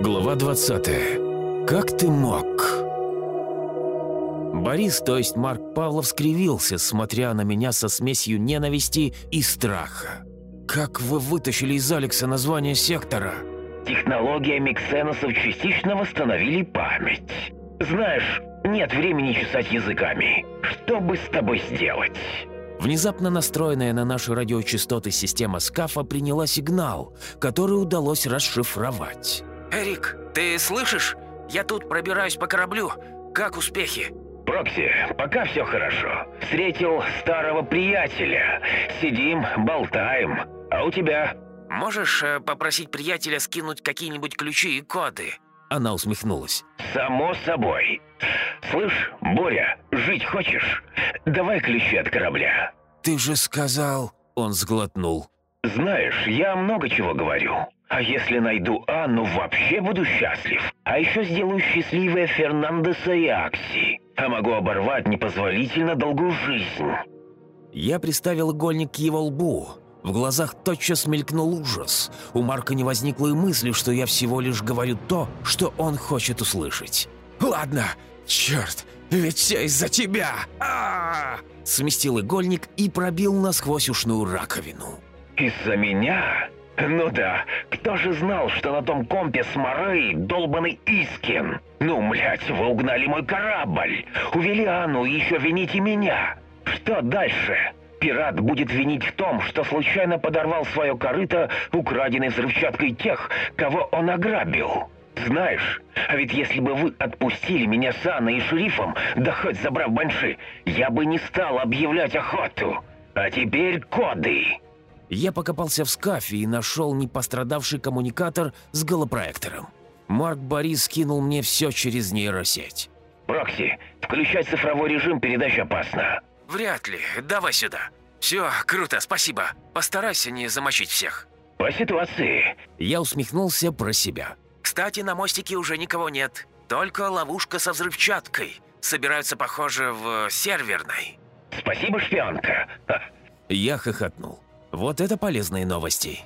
Глава 20. Как ты мог? Борис, то есть Марк Павлов, скривился, смотря на меня со смесью ненависти и страха. «Как вы вытащили из Алекса название сектора?» Технологиями ксеносов частично восстановили память. Знаешь, нет времени чесать языками. Что бы с тобой сделать? Внезапно настроенная на наши радиочастоты система скафа приняла сигнал, который удалось расшифровать. «Эрик, ты слышишь? Я тут пробираюсь по кораблю. Как успехи?» Прокси, пока все хорошо. Встретил старого приятеля. Сидим, болтаем. А у тебя? Можешь э, попросить приятеля скинуть какие-нибудь ключи и коды? Она усмехнулась. Само собой. Слышь, Боря, жить хочешь? Давай ключи от корабля. «Ты же сказал...» Он сглотнул. Знаешь, я много чего говорю. А если найду Анну, вообще буду счастлив. А еще сделаю счастливой Фернандеса и Акси. А могу оборвать непозволительно долгую жизнь. Я приставил игольник к его лбу. В глазах тотчас мелькнул ужас. У Марка не возникло и мысли, что я всего лишь говорю то, что он хочет услышать. «Ладно, черт, ведь все из-за тебя!» а -а -а Сместил игольник и пробил насквозь ушную раковину. Из-за меня? Ну да, кто же знал, что на том компе с Морей долбанный Искин? Ну, млять, вы угнали мой корабль, увели Анну еще вините меня. Что дальше? Пират будет винить в том, что случайно подорвал свое корыто, украденной взрывчаткой тех, кого он ограбил. Знаешь, а ведь если бы вы отпустили меня с Анной и шерифом, да хоть забрав банши, я бы не стал объявлять охоту. А теперь коды. Я покопался в скафе и нашел непострадавший коммуникатор с голопроектором. Марк Борис скинул мне все через нейросеть. «Прокси, включать цифровой режим передач опасно». «Вряд ли. Давай сюда». «Все, круто, спасибо. Постарайся не замочить всех». «По ситуации». Я усмехнулся про себя. «Кстати, на мостике уже никого нет. Только ловушка со взрывчаткой. Собираются, похоже, в серверной». «Спасибо, шпионка». Я хохотнул. Вот это полезные новости.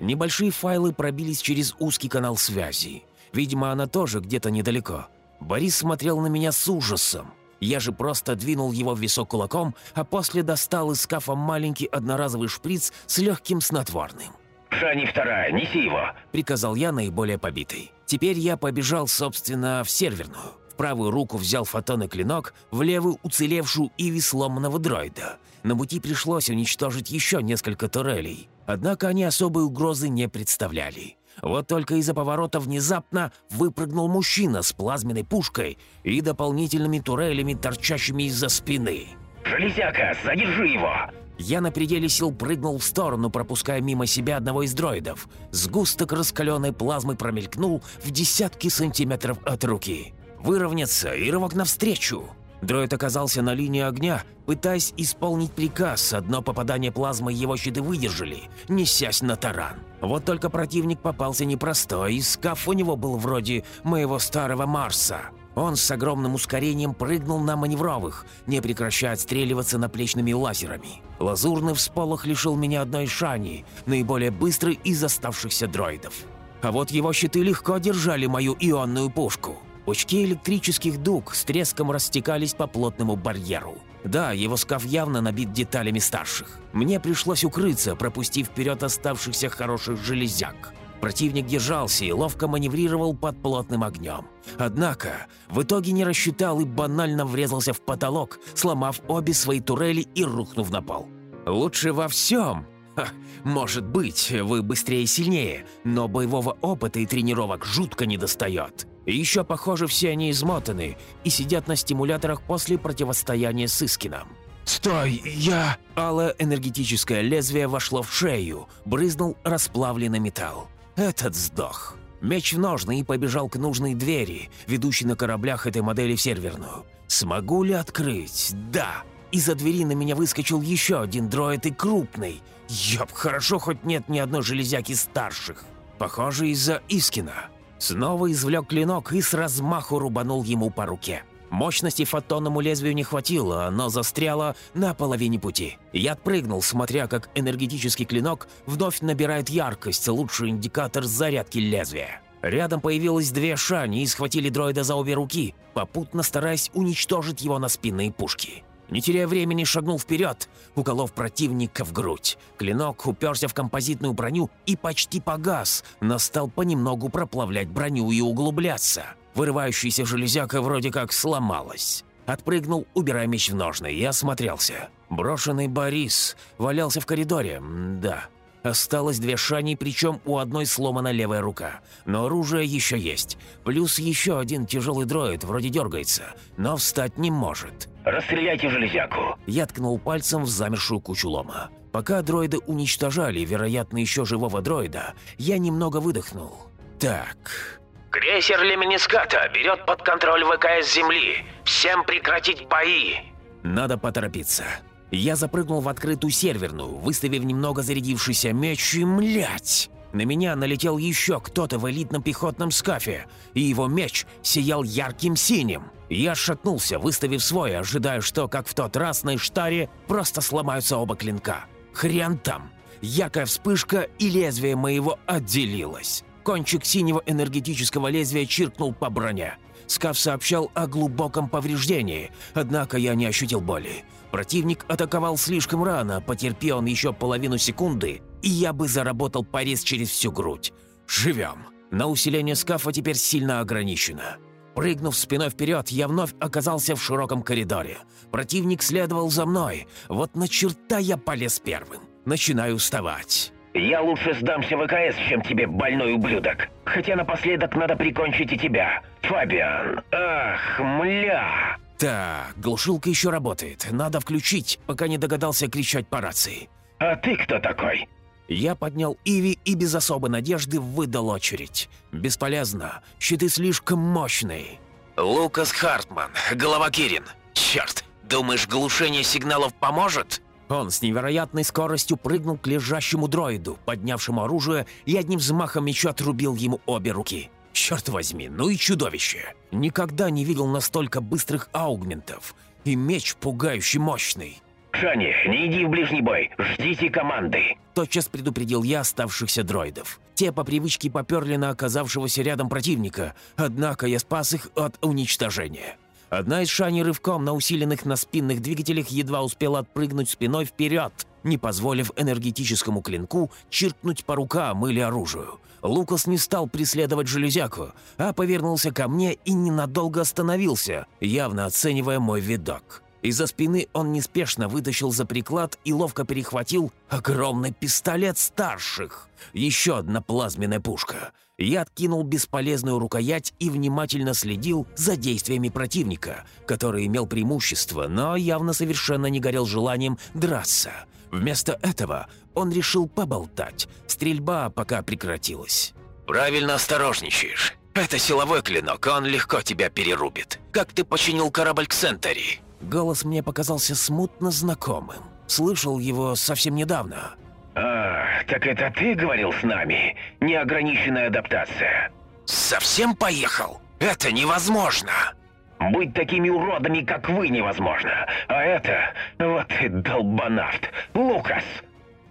Небольшие файлы пробились через узкий канал связи. Видимо, она тоже где-то недалеко. Борис смотрел на меня с ужасом. Я же просто двинул его в висок кулаком, а после достал из скафа маленький одноразовый шприц с легким снотворным. «Шани вторая, неси его!» – приказал я наиболее побитый. Теперь я побежал, собственно, в серверную. В правую руку взял фотонный клинок, в левую – уцелевшую иви сломанного дроида. На пути пришлось уничтожить еще несколько турелей. Однако они особой угрозы не представляли. Вот только из-за поворота внезапно выпрыгнул мужчина с плазменной пушкой и дополнительными турелями, торчащими из-за спины. «Железяка, задержи его!» Я на пределе сил прыгнул в сторону, пропуская мимо себя одного из дроидов. Сгусток раскаленной плазмы промелькнул в десятки сантиметров от руки. Выровняться и рывок навстречу. Дроид оказался на линии огня, пытаясь исполнить приказ. Одно попадание плазмы его щиты выдержали, несясь на таран. Вот только противник попался непростой, и скаф у него был вроде моего старого Марса. Он с огромным ускорением прыгнул на маневровых, не прекращая отстреливаться наплечными лазерами. Лазурный всполох лишил меня одной шани, наиболее быстрый из оставшихся дроидов. А вот его щиты легко держали мою ионную пушку. Пучки электрических дуг с треском растекались по плотному барьеру. Да, его скаф явно набит деталями старших. Мне пришлось укрыться, пропустив вперед оставшихся хороших железяк. Противник держался и ловко маневрировал под плотным огнем. Однако, в итоге не рассчитал и банально врезался в потолок, сломав обе свои турели и рухнув на пол. «Лучше во всем!» Ха, «Может быть, вы быстрее и сильнее, но боевого опыта и тренировок жутко недостает. И еще, похоже, все они измотаны и сидят на стимуляторах после противостояния с Искином. «Стой, я...» Алое энергетическое лезвие вошло в шею, брызнул расплавленный металл. Этот сдох. Меч в ножны и побежал к нужной двери, ведущей на кораблях этой модели в серверную. «Смогу ли открыть?» «Да!» Из-за двери на меня выскочил еще один дроид и крупный. Ёб, хорошо, хоть нет ни одной железяки старших. Похоже, из-за Искина. Снова извлек клинок и с размаху рубанул ему по руке. Мощности фотонному лезвию не хватило, оно застряло на половине пути. Я отпрыгнул, смотря как энергетический клинок вновь набирает яркость, лучший индикатор зарядки лезвия. Рядом появилось две шани и схватили дроида за обе руки, попутно стараясь уничтожить его на спинные пушки. Не теряя времени, шагнул вперед, уколов противника в грудь. Клинок уперся в композитную броню и почти погас, но стал понемногу проплавлять броню и углубляться. Вырывающаяся железяка вроде как сломалась. Отпрыгнул, убирая меч в ножны, и осмотрелся. Брошенный Борис валялся в коридоре, да. Осталось две шани, причем у одной сломана левая рука. Но оружие еще есть. Плюс еще один тяжелый дроид вроде дергается, но встать не может. «Расстреляйте железяку!» Я ткнул пальцем в замершую кучу лома. Пока дроиды уничтожали, вероятно, еще живого дроида, я немного выдохнул. Так... «Крейсер Леминиската берет под контроль ВКС Земли. Всем прекратить бои!» Надо поторопиться. Я запрыгнул в открытую серверную, выставив немного зарядившийся меч и, млять! На меня налетел еще кто-то в элитном пехотном скафе, и его меч сиял ярким синим. Я шатнулся, выставив свой, ожидая, что, как в тот раз на Иштаре, просто сломаются оба клинка. Хрен там! Яркая вспышка, и лезвие моего отделилось. Кончик синего энергетического лезвия чиркнул по броне. Скаф сообщал о глубоком повреждении, однако я не ощутил боли. Противник атаковал слишком рано, потерпи он еще половину секунды, и я бы заработал порез через всю грудь. Живем. На усиление скафа теперь сильно ограничено. Прыгнув спиной вперед, я вновь оказался в широком коридоре. Противник следовал за мной. Вот на черта я полез первым. Начинаю уставать. «Я лучше сдамся ВКС, чем тебе, больной ублюдок. Хотя напоследок надо прикончить и тебя. Фабиан, ах, мля!» Так, глушилка еще работает. Надо включить, пока не догадался кричать по рации. «А ты кто такой?» Я поднял Иви и без особой надежды выдал очередь. Бесполезно. Щиты слишком мощные. «Лукас Хартман, голова Кирин. Черт, думаешь, глушение сигналов поможет?» Он с невероятной скоростью прыгнул к лежащему дроиду, поднявшему оружие, и одним взмахом меча отрубил ему обе руки. Черт возьми, ну и чудовище! Никогда не видел настолько быстрых аугментов. И меч пугающе мощный. «Шани, не иди в ближний бой, ждите команды!» Тотчас предупредил я оставшихся дроидов. Те по привычке поперли на оказавшегося рядом противника, однако я спас их от уничтожения. Одна из шани рывком на усиленных на спинных двигателях едва успела отпрыгнуть спиной вперед, не позволив энергетическому клинку чиркнуть по рукам или оружию. Лукас не стал преследовать железяку, а повернулся ко мне и ненадолго остановился, явно оценивая мой видок. Из-за спины он неспешно вытащил за приклад и ловко перехватил огромный пистолет старших. Еще одна плазменная пушка. Я откинул бесполезную рукоять и внимательно следил за действиями противника, который имел преимущество, но явно совершенно не горел желанием драться. Вместо этого он решил поболтать. Стрельба пока прекратилась. «Правильно осторожничаешь. Это силовой клинок, он легко тебя перерубит. Как ты починил корабль Ксентери?» Голос мне показался смутно знакомым. Слышал его совсем недавно. «А, так это ты говорил с нами? Неограниченная адаптация». «Совсем поехал? Это невозможно!» «Быть такими уродами, как вы, невозможно. А это... Вот и долбанавт. Лукас!»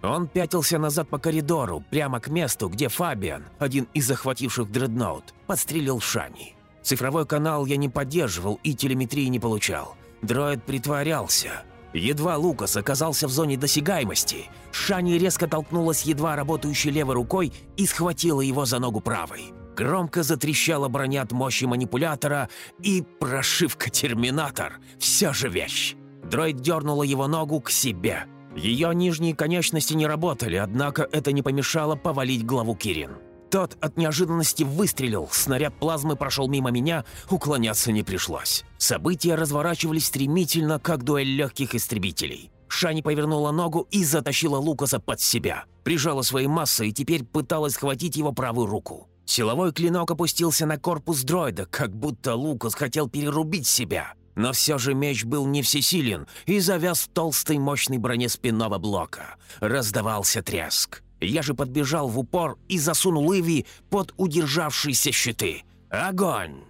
Он пятился назад по коридору, прямо к месту, где Фабиан, один из захвативших дредноут, подстрелил Шани. Цифровой канал я не поддерживал и телеметрии не получал. Дроид притворялся. Едва Лукас оказался в зоне досягаемости, Шани резко толкнулась едва работающей левой рукой и схватила его за ногу правой. Громко затрещала броня от мощи манипулятора и прошивка «Терминатор» — все же вещь. Дроид дернула его ногу к себе. Ее нижние конечности не работали, однако это не помешало повалить главу Кирин. Тот от неожиданности выстрелил, снаряд плазмы прошел мимо меня, уклоняться не пришлось. События разворачивались стремительно, как дуэль легких истребителей. Шани повернула ногу и затащила Лукаса под себя. Прижала своей массой и теперь пыталась схватить его правую руку. Силовой клинок опустился на корпус дроида, как будто Лукас хотел перерубить себя. Но все же меч был не всесилен и завяз в толстой мощной броне спинного блока. Раздавался треск. Я же подбежал в упор и засунул Иви под удержавшиеся щиты. Огонь!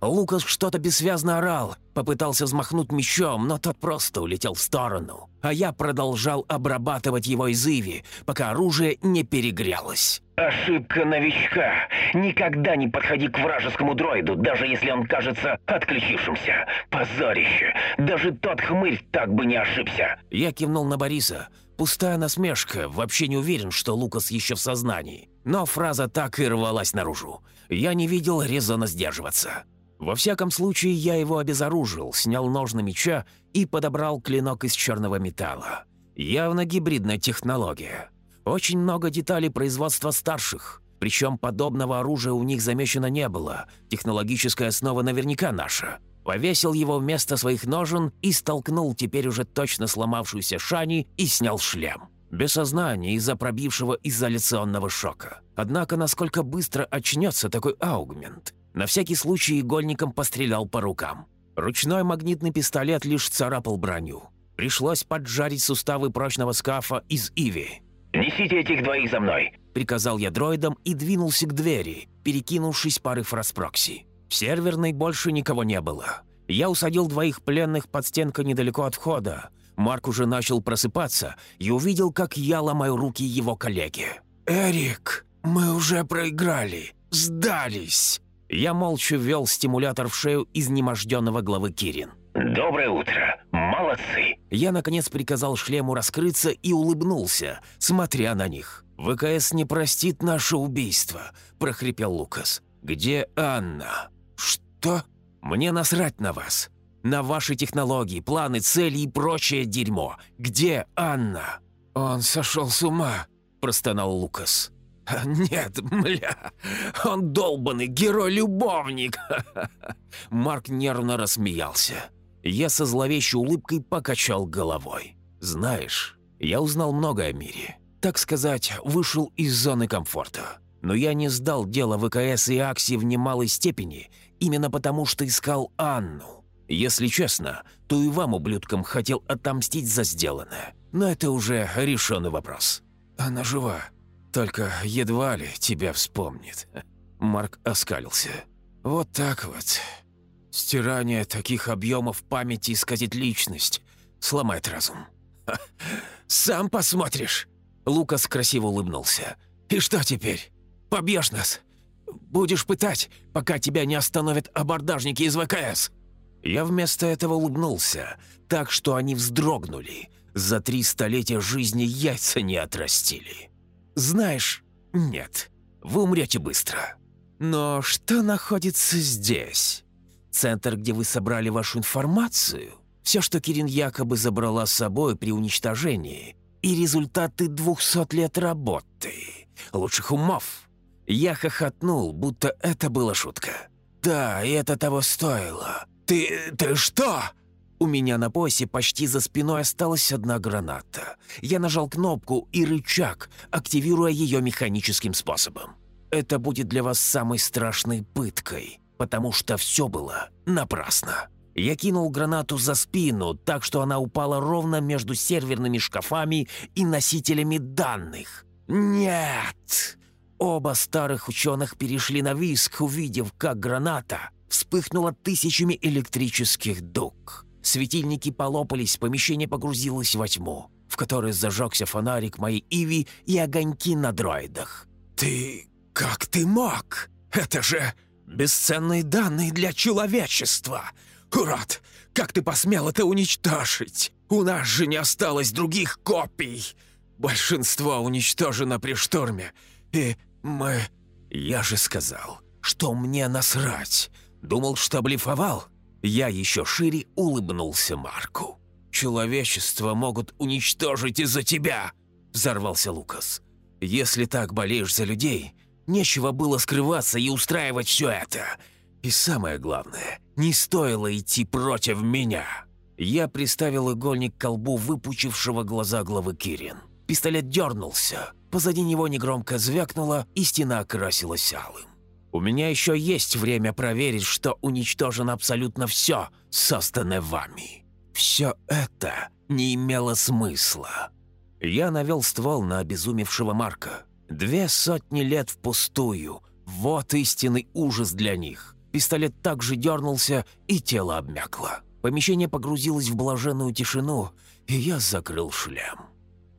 Лукас что-то бессвязно орал, попытался взмахнуть мечом, но тот просто улетел в сторону. А я продолжал обрабатывать его из Иви, пока оружие не перегрелось. Ошибка новичка. Никогда не подходи к вражескому дроиду, даже если он кажется отключившимся. Позорище. Даже тот хмырь так бы не ошибся. Я кивнул на Бориса. Пустая насмешка, вообще не уверен, что Лукас еще в сознании. Но фраза так и рвалась наружу. Я не видел резона сдерживаться. Во всяком случае, я его обезоружил, снял ножны меча и подобрал клинок из черного металла. Явно гибридная технология. Очень много деталей производства старших. Причем подобного оружия у них замечено не было. Технологическая основа наверняка наша. Повесил его вместо своих ножен и столкнул теперь уже точно сломавшуюся Шани и снял шлем. Без сознания из-за пробившего изоляционного шока. Однако, насколько быстро очнется такой аугмент? На всякий случай игольником пострелял по рукам. Ручной магнитный пистолет лишь царапал броню. Пришлось поджарить суставы прочного скафа из Иви. «Несите этих двоих за мной!» Приказал я дроидам и двинулся к двери, перекинувшись пары фраз прокси. В серверной больше никого не было. Я усадил двоих пленных под стенкой недалеко от входа. Марк уже начал просыпаться и увидел, как я ломаю руки его коллеги. «Эрик, мы уже проиграли. Сдались!» Я молча ввел стимулятор в шею изнеможденного главы Кирин. «Доброе утро! Молодцы!» Я, наконец, приказал шлему раскрыться и улыбнулся, смотря на них. «ВКС не простит наше убийство», – прохрипел Лукас. «Где Анна?» «Что?» «Мне насрать на вас. На ваши технологии, планы, цели и прочее дерьмо. Где Анна?» «Он сошел с ума», – простонал Лукас. «Нет, мля, он долбанный герой-любовник!» Марк нервно рассмеялся. Я со зловещей улыбкой покачал головой. «Знаешь, я узнал многое о мире. Так сказать, вышел из зоны комфорта. Но я не сдал дело ВКС и Акси в немалой степени, именно потому что искал Анну. Если честно, то и вам, ублюдкам, хотел отомстить за сделанное. Но это уже решенный вопрос. Она жива, только едва ли тебя вспомнит». Марк оскалился. «Вот так вот. Стирание таких объемов памяти исказит личность, сломает разум. Сам посмотришь!» Лукас красиво улыбнулся. «И что теперь? Побьешь нас? Будешь пытать, пока тебя не остановят абордажники из ВКС?» Я вместо этого улыбнулся, так что они вздрогнули. За три столетия жизни яйца не отрастили. «Знаешь, нет, вы умрете быстро. Но что находится здесь? Центр, где вы собрали вашу информацию? Все, что Кирин якобы забрала с собой при уничтожении, и результаты двухсот лет работы, лучших умов». Я хохотнул, будто это была шутка. «Да, и это того стоило. Ты... ты что?» У меня на поясе почти за спиной осталась одна граната. Я нажал кнопку и рычаг, активируя ее механическим способом. Это будет для вас самой страшной пыткой, потому что все было напрасно. Я кинул гранату за спину, так что она упала ровно между серверными шкафами и носителями данных. «Нет!» Оба старых ученых перешли на виск, увидев, как граната вспыхнула тысячами электрических дуг. Светильники полопались, помещение погрузилось во тьму, в которой зажегся фонарик моей Иви и огоньки на дроидах. «Ты... как ты мог? Это же бесценные данные для человечества! Урод, как ты посмел это уничтожить? У нас же не осталось других копий! Большинство уничтожено при штурме, и мы... Я же сказал, что мне насрать. Думал, что блефовал?» Я еще шире улыбнулся Марку. «Человечество могут уничтожить из-за тебя!» – взорвался Лукас. «Если так болеешь за людей, нечего было скрываться и устраивать все это. И самое главное, не стоило идти против меня!» Я приставил игольник к колбу выпучившего глаза главы Кирин. Пистолет дернулся, позади него негромко звякнуло, и стена окрасилась алым. У меня еще есть время проверить, что уничтожено абсолютно все, созданное вами. Все это не имело смысла. Я навел ствол на обезумевшего Марка. Две сотни лет впустую. Вот истинный ужас для них. Пистолет также дернулся, и тело обмякло. Помещение погрузилось в блаженную тишину, и я закрыл шлем.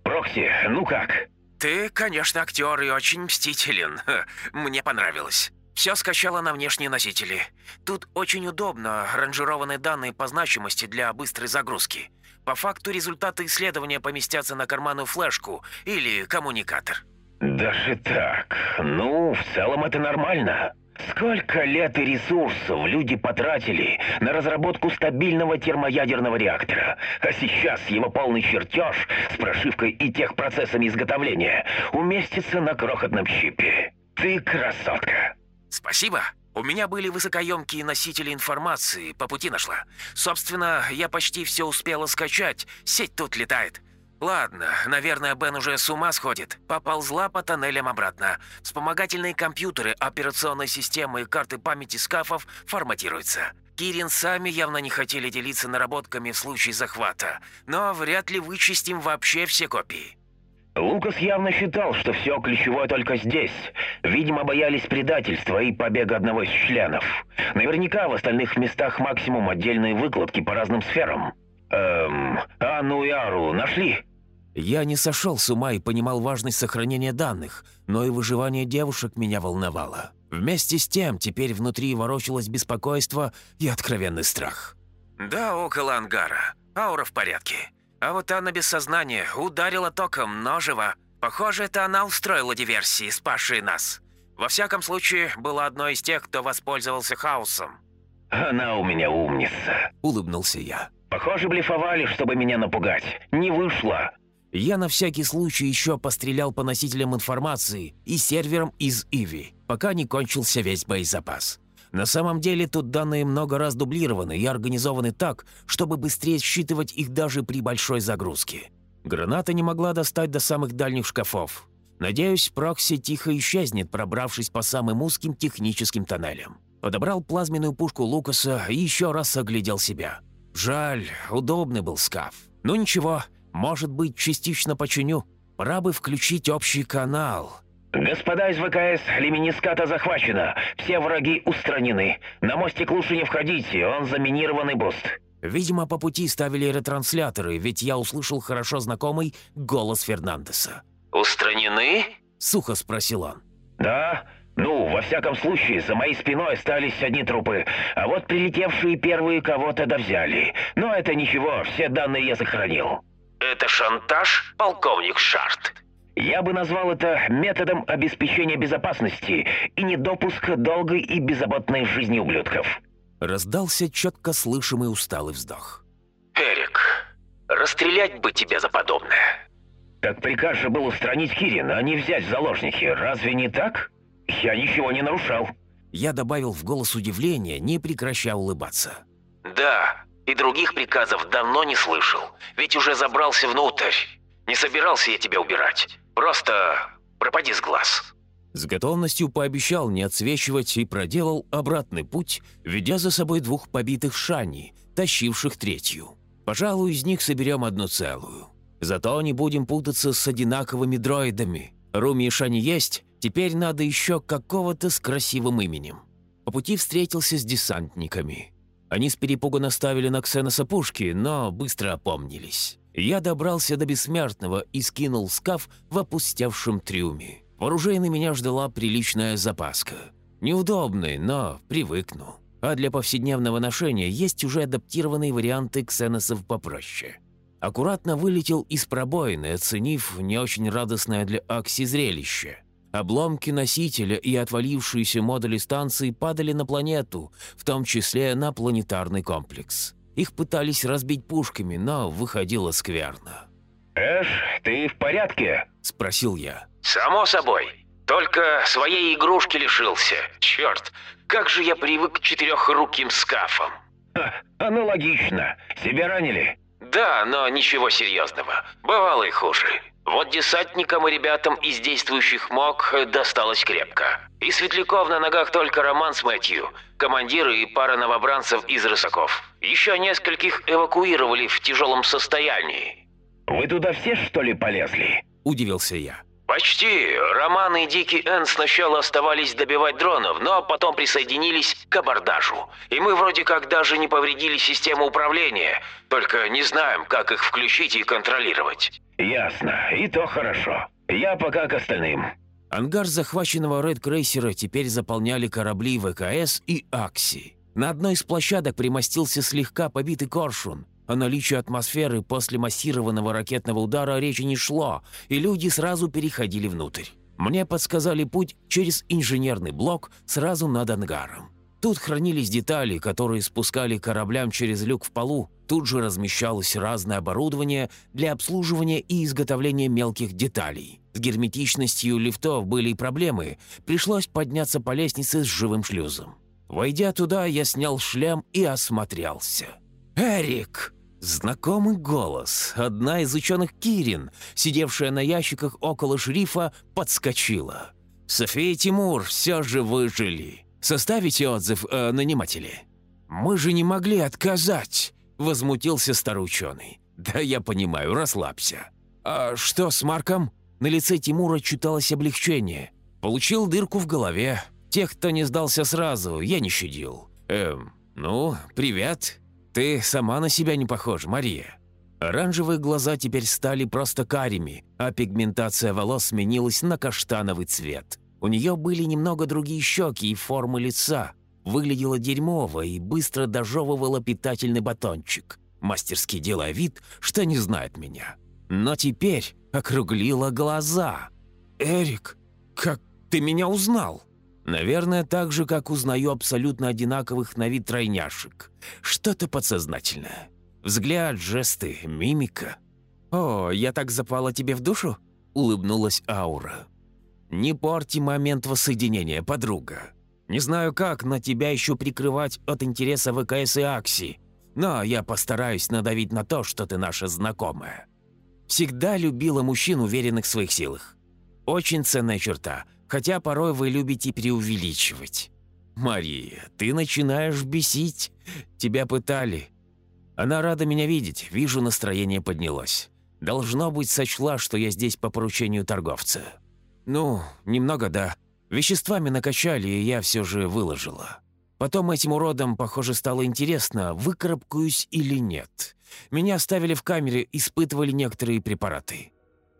«Прокси, ну как?» «Ты, конечно, актер и очень мстителен. Мне понравилось. Все скачало на внешние носители. Тут очень удобно ранжированные данные по значимости для быстрой загрузки. По факту результаты исследования поместятся на карманную флешку или коммуникатор». «Даже так? Ну, в целом это нормально. Сколько лет и ресурсов люди потратили на разработку стабильного термоядерного реактора, а сейчас его полный чертеж с прошивкой и техпроцессами изготовления уместится на крохотном чипе. Ты красотка. Спасибо. У меня были высокоемкие носители информации, по пути нашла. Собственно, я почти все успела скачать, сеть тут летает. «Ладно, наверное, Бен уже с ума сходит. Поползла по тоннелям обратно. Вспомогательные компьютеры, операционной системы и карты памяти скафов форматируются. Кирин сами явно не хотели делиться наработками в случае захвата, но вряд ли вычистим вообще все копии». Лукас явно считал, что все ключевое только здесь. Видимо, боялись предательства и побега одного из членов. Наверняка в остальных местах максимум отдельные выкладки по разным сферам. Эм, Анну и Ару нашли? Я не сошел с ума и понимал важность сохранения данных, но и выживание девушек меня волновало. Вместе с тем, теперь внутри ворочалось беспокойство и откровенный страх. «Да, около ангара. Аура в порядке. А вот она без сознания, ударила током, но жива. Похоже, это она устроила диверсии, спасшие нас. Во всяком случае, была одной из тех, кто воспользовался хаосом». «Она у меня умница», — улыбнулся я. «Похоже, блефовали, чтобы меня напугать. Не вышло». Я на всякий случай еще пострелял по носителям информации и серверам из Иви, пока не кончился весь боезапас. На самом деле тут данные много раз дублированы и организованы так, чтобы быстрее считывать их даже при большой загрузке. Граната не могла достать до самых дальних шкафов. Надеюсь, прокси тихо исчезнет, пробравшись по самым узким техническим тоннелям. Подобрал плазменную пушку Лукаса и еще раз оглядел себя. Жаль, удобный был скаф. Ну ничего, может быть, частично починю. Пора бы включить общий канал. «Господа из ВКС, Лемниската захвачена. Все враги устранены. На мостик лучше не входите, он заминирован. Буст». Видимо, по пути ставили ретрансляторы, ведь я услышал хорошо знакомый голос Фернандеса. «Устранены?» — сухо спросил он. «Да. Ну, во всяком случае, за моей спиной остались одни трупы, а вот прилетевшие первые кого-то да взяли. Но это ничего, все данные я сохранил». «Это шантаж, полковник Шарт?» Я бы назвал это методом обеспечения безопасности и недопуска долгой и беззаботной жизни ублюдков. Раздался четко слышимый усталый вздох. «Эрик, расстрелять бы тебя за подобное». Так приказ же был устранить Кирина, а не взять в заложники. Разве не так? Я ничего не нарушал. Я добавил в голос удивления, не прекращая улыбаться. «Да, и других приказов давно не слышал, ведь уже забрался внутрь. Не собирался я тебя убирать. Просто пропади с глаз». С готовностью пообещал не отсвечивать и проделал обратный путь, ведя за собой двух побитых шани, тащивших третью. Пожалуй, из них соберем одну целую. Зато не будем путаться с одинаковыми дроидами. Руми и Шани есть, теперь надо еще какого-то с красивым именем. По пути встретился с десантниками. Они с перепугу наставили на Ксеноса пушки, но быстро опомнились. Я добрался до Бессмертного и скинул скаф в опустевшем трюме. Вооружейной меня ждала приличная запаска. Неудобный, но привыкну. А для повседневного ношения есть уже адаптированные варианты ксеносов попроще. Аккуратно вылетел из пробоины, оценив не очень радостное для Акси зрелище – Обломки носителя и отвалившиеся модули станции падали на планету, в том числе на планетарный комплекс. Их пытались разбить пушками, но выходило скверно. «Эш, ты в порядке?» – спросил я. «Само собой. Только своей игрушки лишился. Черт, как же я привык к четырехруким скафам». Ха, аналогично. Себя ранили? Да, но ничего серьезного. Бывало и хуже. Вот десантникам и ребятам из действующих МОК досталось крепко. И Светляков на ногах только Роман с Мэтью, командиры и пара новобранцев из рысаков. Еще нескольких эвакуировали в тяжелом состоянии. «Вы туда все, что ли, полезли?» – удивился я. «Почти. Роман и Дикий Эн сначала оставались добивать дронов, но потом присоединились к абордажу. И мы вроде как даже не повредили систему управления, только не знаем, как их включить и контролировать». «Ясно. И то хорошо. Я пока к остальным». Ангар захваченного Ред Крейсера теперь заполняли корабли ВКС и Акси. На одной из площадок примостился слегка побитый коршун, о наличии атмосферы после массированного ракетного удара речи не шло, и люди сразу переходили внутрь. Мне подсказали путь через инженерный блок сразу над ангаром. Тут хранились детали, которые спускали кораблям через люк в полу. Тут же размещалось разное оборудование для обслуживания и изготовления мелких деталей. С герметичностью лифтов были проблемы, пришлось подняться по лестнице с живым шлюзом. Войдя туда, я снял шлем и осмотрелся. «Эрик!» Знакомый голос. Одна из ученых Кирин, сидевшая на ящиках около шрифа, подскочила. «София и Тимур все же выжили. Составите отзыв о нанимателе». «Мы же не могли отказать», — возмутился старый ученый. «Да я понимаю, расслабься». «А что с Марком?» На лице Тимура читалось облегчение. «Получил дырку в голове. Тех, кто не сдался сразу, я не щадил». «Эм, ну, привет. «Ты сама на себя не похожа, Мария». Оранжевые глаза теперь стали просто карими, а пигментация волос сменилась на каштановый цвет. У нее были немного другие щеки и формы лица. Выглядела дерьмово и быстро дожевывала питательный батончик, мастерски делая вид, что не знает меня. Но теперь округлила глаза. «Эрик, как ты меня узнал?» Наверное, так же, как узнаю абсолютно одинаковых на вид тройняшек. Что-то подсознательное. Взгляд, жесты, мимика. «О, я так запала тебе в душу?» — улыбнулась Аура. «Не порти момент воссоединения, подруга. Не знаю как, но тебя еще прикрывать от интереса ВКС и Акси. Но я постараюсь надавить на то, что ты наша знакомая. Всегда любила мужчин, уверенных в своих силах. Очень ценная черта — хотя порой вы любите преувеличивать. Мария, ты начинаешь бесить. Тебя пытали. Она рада меня видеть, вижу, настроение поднялось. Должно быть, сочла, что я здесь по поручению торговца. Ну, немного да. Веществами накачали, и я все же выложила. Потом этим уродам, похоже, стало интересно, выкарабкаюсь или нет. Меня оставили в камере, испытывали некоторые препараты.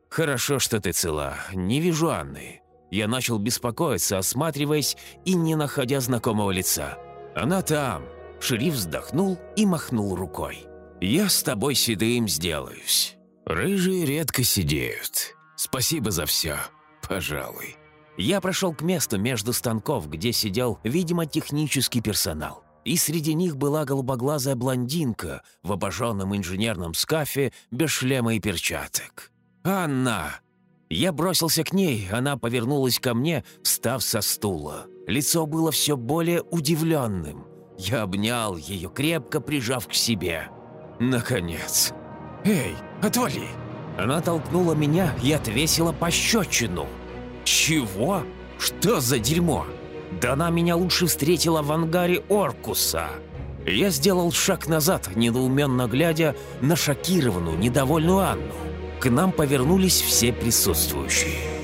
Хорошо, что ты цела. Не вижу Анны. Я начал беспокоиться, осматриваясь и не находя знакомого лица. «Она там!» Шериф вздохнул и махнул рукой. «Я с тобой седым сделаюсь. Рыжие редко сидеют. Спасибо за все. Пожалуй». Я прошел к месту между станков, где сидел, видимо, технический персонал. И среди них была голубоглазая блондинка в обожженном инженерном скафе без шлема и перчаток. «Анна!» Я бросился к ней, она повернулась ко мне, встав со стула. Лицо было все более удивленным. Я обнял ее, крепко прижав к себе. Наконец. «Эй, отвали!» Она толкнула меня и отвесила пощечину. «Чего? Что за дерьмо?» Да она меня лучше встретила в ангаре Оркуса. Я сделал шаг назад, недоуменно глядя на шокированную, недовольную Анну к нам повернулись все присутствующие.